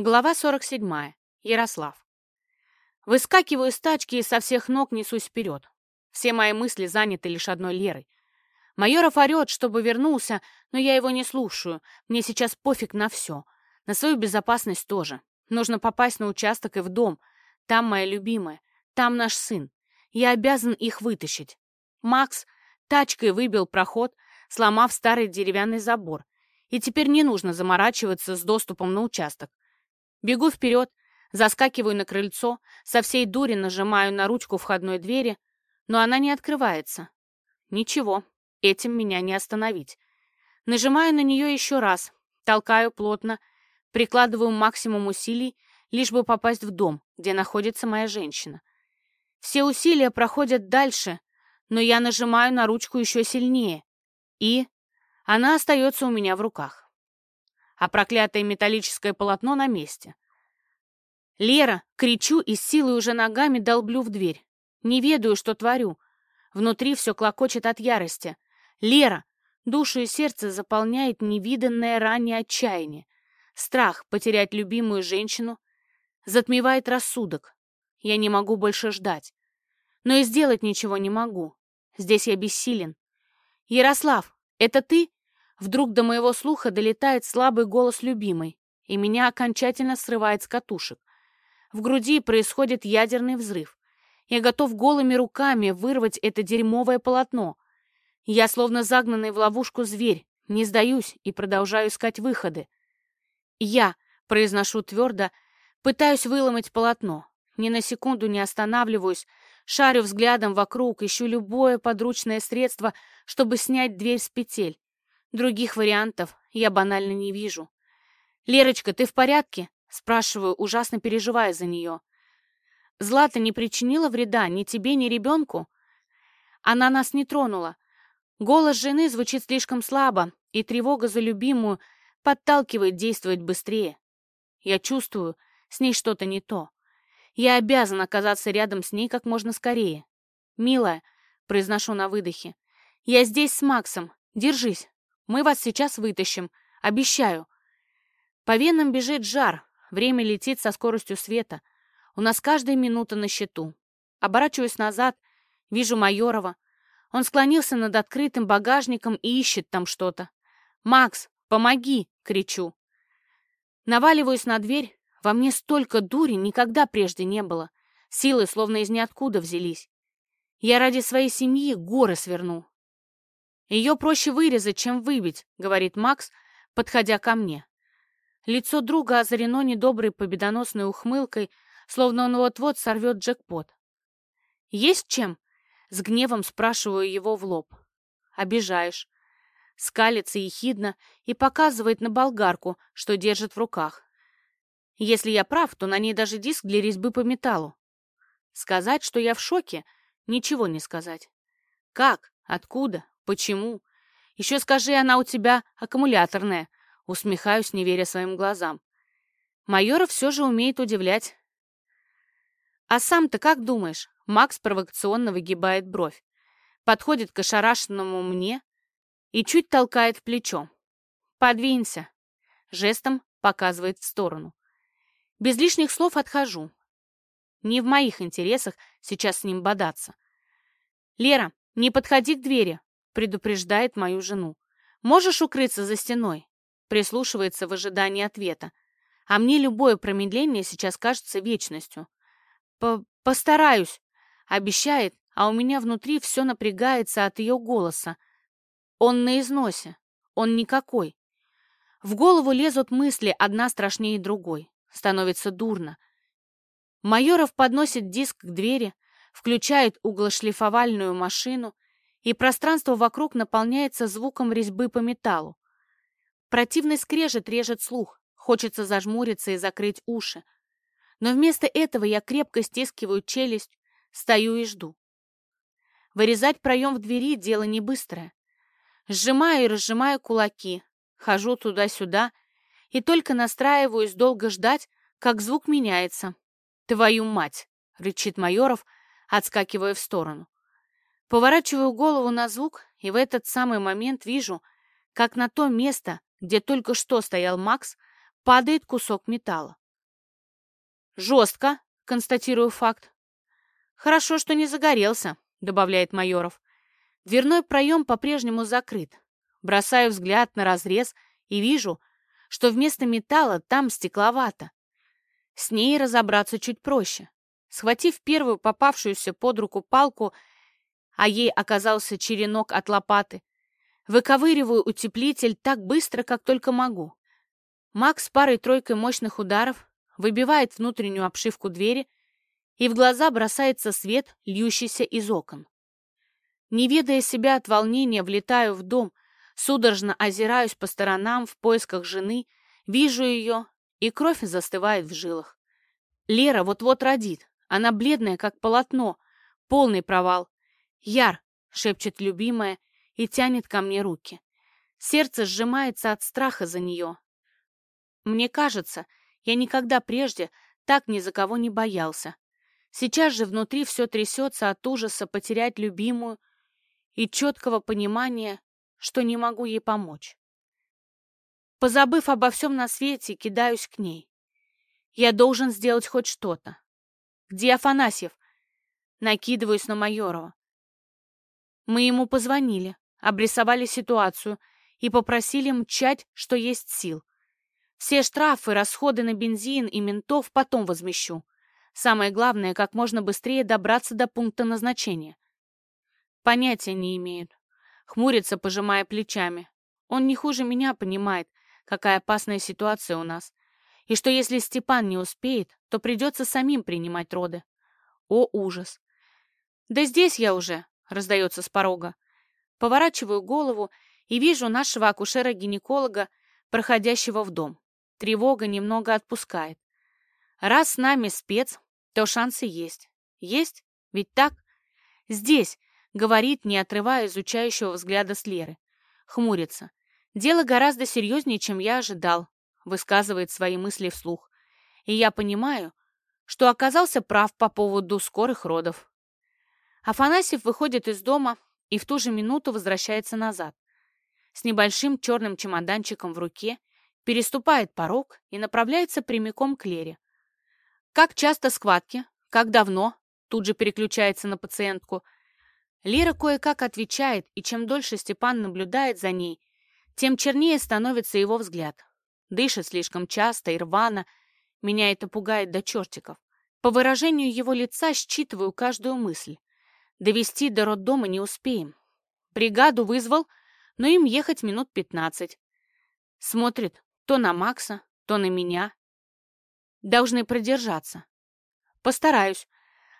Глава 47. Ярослав. Выскакиваю из тачки и со всех ног несусь вперед. Все мои мысли заняты лишь одной Лерой. Майоров орет, чтобы вернулся, но я его не слушаю. Мне сейчас пофиг на все. На свою безопасность тоже. Нужно попасть на участок и в дом. Там моя любимая. Там наш сын. Я обязан их вытащить. Макс тачкой выбил проход, сломав старый деревянный забор. И теперь не нужно заморачиваться с доступом на участок. Бегу вперед, заскакиваю на крыльцо, со всей дури нажимаю на ручку входной двери, но она не открывается. Ничего, этим меня не остановить. Нажимаю на нее еще раз, толкаю плотно, прикладываю максимум усилий, лишь бы попасть в дом, где находится моя женщина. Все усилия проходят дальше, но я нажимаю на ручку еще сильнее, и она остается у меня в руках а проклятое металлическое полотно на месте. «Лера!» — кричу и с силой уже ногами долблю в дверь. Не ведаю, что творю. Внутри все клокочет от ярости. «Лера!» Душу и сердце заполняет невиданное ранее отчаяние. Страх потерять любимую женщину затмевает рассудок. Я не могу больше ждать. Но и сделать ничего не могу. Здесь я бессилен. «Ярослав, это ты?» Вдруг до моего слуха долетает слабый голос любимой, и меня окончательно срывает с катушек. В груди происходит ядерный взрыв. Я готов голыми руками вырвать это дерьмовое полотно. Я словно загнанный в ловушку зверь, не сдаюсь и продолжаю искать выходы. Я, произношу твердо, пытаюсь выломать полотно. Ни на секунду не останавливаюсь, шарю взглядом вокруг, ищу любое подручное средство, чтобы снять дверь с петель. Других вариантов я банально не вижу. «Лерочка, ты в порядке?» — спрашиваю, ужасно переживая за нее. «Злата не причинила вреда ни тебе, ни ребенку?» Она нас не тронула. Голос жены звучит слишком слабо, и тревога за любимую подталкивает действовать быстрее. Я чувствую, с ней что-то не то. Я обязан оказаться рядом с ней как можно скорее. «Милая», — произношу на выдохе, — «я здесь с Максом. Держись, мы вас сейчас вытащим. Обещаю. По венам бежит жар. Время летит со скоростью света. У нас каждая минута на счету. Оборачиваюсь назад. Вижу Майорова. Он склонился над открытым багажником и ищет там что-то. «Макс, помоги!» — кричу. Наваливаюсь на дверь. Во мне столько дури никогда прежде не было. Силы словно из ниоткуда взялись. Я ради своей семьи горы сверну. «Ее проще вырезать, чем выбить», — говорит Макс, подходя ко мне. Лицо друга озарено недоброй победоносной ухмылкой, словно он вот-вот сорвет джекпот. «Есть чем?» — с гневом спрашиваю его в лоб. «Обижаешь». Скалится ехидно и показывает на болгарку, что держит в руках. Если я прав, то на ней даже диск для резьбы по металлу. Сказать, что я в шоке, ничего не сказать. Как? Откуда? Почему? Еще скажи, она у тебя аккумуляторная. Усмехаюсь, не веря своим глазам. Майоров все же умеет удивлять. А сам-то как думаешь? Макс провокационно выгибает бровь. Подходит к ошарашенному мне и чуть толкает в плечо. «Подвинься!» Жестом показывает в сторону. Без лишних слов отхожу. Не в моих интересах сейчас с ним бодаться. «Лера, не подходи к двери!» Предупреждает мою жену. «Можешь укрыться за стеной?» Прислушивается в ожидании ответа. А мне любое промедление сейчас кажется вечностью. По «Постараюсь», — обещает, а у меня внутри все напрягается от ее голоса. Он на износе. Он никакой. В голову лезут мысли, одна страшнее другой. Становится дурно. Майоров подносит диск к двери, включает углошлифовальную машину — и пространство вокруг наполняется звуком резьбы по металлу. Противный скрежет режет слух, хочется зажмуриться и закрыть уши. Но вместо этого я крепко стискиваю челюсть, стою и жду. Вырезать проем в двери — дело не быстрое. Сжимаю и разжимаю кулаки, хожу туда-сюда и только настраиваюсь долго ждать, как звук меняется. «Твою мать!» — рычит Майоров, отскакивая в сторону. Поворачиваю голову на звук, и в этот самый момент вижу, как на то место, где только что стоял Макс, падает кусок металла. Жестко, констатирую факт. Хорошо, что не загорелся, добавляет Майоров. Дверной проем по-прежнему закрыт. Бросаю взгляд на разрез и вижу, что вместо металла там стекловато. С ней разобраться чуть проще. Схватив первую попавшуюся под руку палку, а ей оказался черенок от лопаты, выковыриваю утеплитель так быстро, как только могу. Макс парой-тройкой мощных ударов выбивает внутреннюю обшивку двери, и в глаза бросается свет, льющийся из окон. Не ведая себя от волнения, влетаю в дом, судорожно озираюсь по сторонам в поисках жены, вижу ее, и кровь застывает в жилах. Лера вот-вот родит, она бледная, как полотно, полный провал. «Яр!» — шепчет любимая и тянет ко мне руки. Сердце сжимается от страха за нее. Мне кажется, я никогда прежде так ни за кого не боялся. Сейчас же внутри все трясется от ужаса потерять любимую и четкого понимания, что не могу ей помочь. Позабыв обо всем на свете, кидаюсь к ней. Я должен сделать хоть что-то. Где Афанасьев? Накидываюсь на Майорова. Мы ему позвонили, обрисовали ситуацию и попросили мчать, что есть сил. Все штрафы, расходы на бензин и ментов потом возмещу. Самое главное, как можно быстрее добраться до пункта назначения. Понятия не имеют. Хмурится, пожимая плечами. Он не хуже меня понимает, какая опасная ситуация у нас и что если Степан не успеет, то придется самим принимать роды. О, ужас! «Да здесь я уже!» — раздается с порога. Поворачиваю голову и вижу нашего акушера-гинеколога, проходящего в дом. Тревога немного отпускает. Раз с нами спец, то шансы есть. Есть? Ведь так? Здесь, говорит, не отрывая изучающего взгляда с Леры. Хмурится. Дело гораздо серьезнее, чем я ожидал высказывает свои мысли вслух. И я понимаю, что оказался прав по поводу скорых родов. Афанасьев выходит из дома и в ту же минуту возвращается назад. С небольшим черным чемоданчиком в руке переступает порог и направляется прямиком к Лере. Как часто схватки? Как давно? Тут же переключается на пациентку. Лера кое-как отвечает, и чем дольше Степан наблюдает за ней, тем чернее становится его взгляд. Дышит слишком часто и рвано. Меня это пугает до чертиков. По выражению его лица считываю каждую мысль. Довести до роддома не успеем. Бригаду вызвал, но им ехать минут пятнадцать. Смотрит то на Макса, то на меня. Должны продержаться. Постараюсь.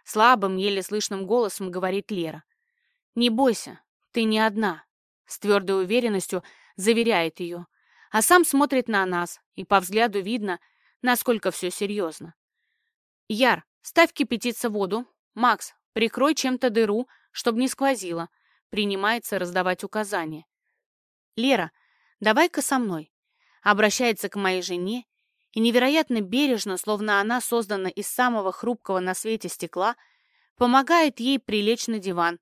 Слабым, еле слышным голосом говорит Лера. Не бойся, ты не одна. С твердой уверенностью заверяет ее а сам смотрит на нас, и по взгляду видно, насколько все серьезно. «Яр, ставь кипятиться воду. Макс, прикрой чем-то дыру, чтобы не сквозило», принимается раздавать указания. «Лера, давай-ка со мной», обращается к моей жене и невероятно бережно, словно она создана из самого хрупкого на свете стекла, помогает ей прилечь на диван,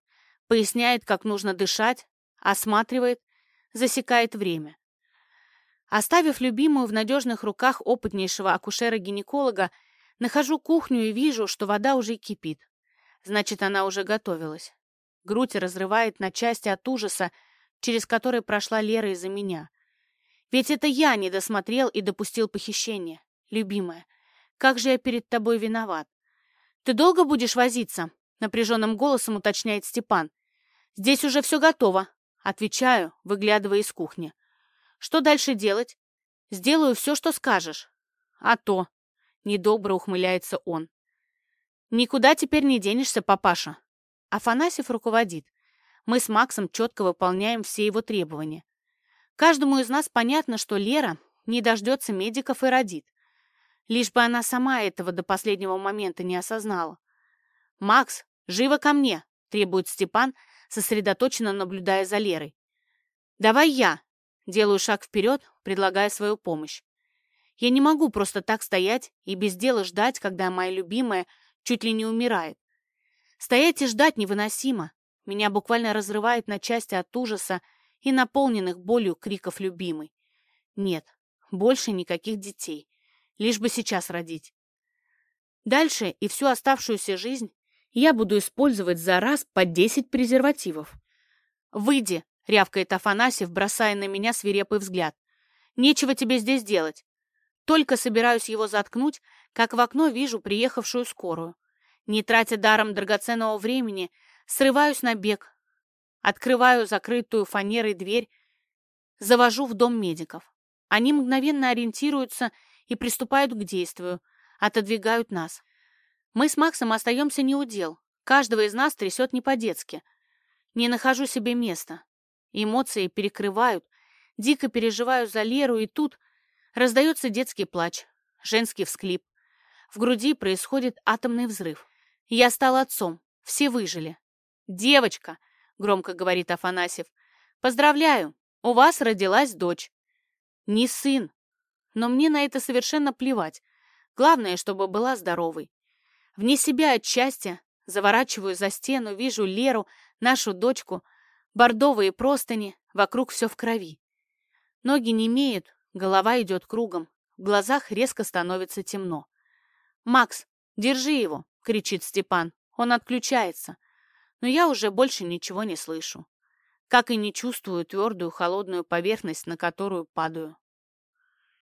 поясняет, как нужно дышать, осматривает, засекает время. Оставив любимую в надежных руках опытнейшего акушера-гинеколога, нахожу кухню и вижу, что вода уже кипит. Значит, она уже готовилась. Грудь разрывает на части от ужаса, через который прошла Лера из-за меня. Ведь это я не досмотрел и допустил похищение. Любимая, как же я перед тобой виноват. Ты долго будешь возиться? Напряженным голосом уточняет Степан. Здесь уже все готово. Отвечаю, выглядывая из кухни. Что дальше делать? Сделаю все, что скажешь. А то. Недобро ухмыляется он. Никуда теперь не денешься, папаша. Афанасьев руководит. Мы с Максом четко выполняем все его требования. Каждому из нас понятно, что Лера не дождется медиков и родит. Лишь бы она сама этого до последнего момента не осознала. «Макс, живо ко мне!» — требует Степан, сосредоточенно наблюдая за Лерой. «Давай я!» Делаю шаг вперед, предлагая свою помощь. Я не могу просто так стоять и без дела ждать, когда моя любимая чуть ли не умирает. Стоять и ждать невыносимо. Меня буквально разрывает на части от ужаса и наполненных болью криков любимой. Нет, больше никаких детей. Лишь бы сейчас родить. Дальше и всю оставшуюся жизнь я буду использовать за раз по 10 презервативов. «Выйди!» — рявкает Афанасьев, бросая на меня свирепый взгляд. «Нечего тебе здесь делать. Только собираюсь его заткнуть, как в окно вижу приехавшую скорую. Не тратя даром драгоценного времени, срываюсь на бег, открываю закрытую фанерой дверь, завожу в дом медиков. Они мгновенно ориентируются и приступают к действию, отодвигают нас. Мы с Максом остаемся неудел. Каждого из нас трясет не по-детски. Не нахожу себе места. Эмоции перекрывают. Дико переживаю за Леру, и тут раздается детский плач, женский всклип. В груди происходит атомный взрыв. Я стал отцом. Все выжили. «Девочка!» — громко говорит Афанасьев. «Поздравляю! У вас родилась дочь». «Не сын. Но мне на это совершенно плевать. Главное, чтобы была здоровой. Вне себя от счастья заворачиваю за стену, вижу Леру, нашу дочку, бордовые простыни, вокруг все в крови. Ноги не имеют, голова идет кругом, в глазах резко становится темно. «Макс, держи его!» — кричит Степан. Он отключается. Но я уже больше ничего не слышу. Как и не чувствую твердую холодную поверхность, на которую падаю.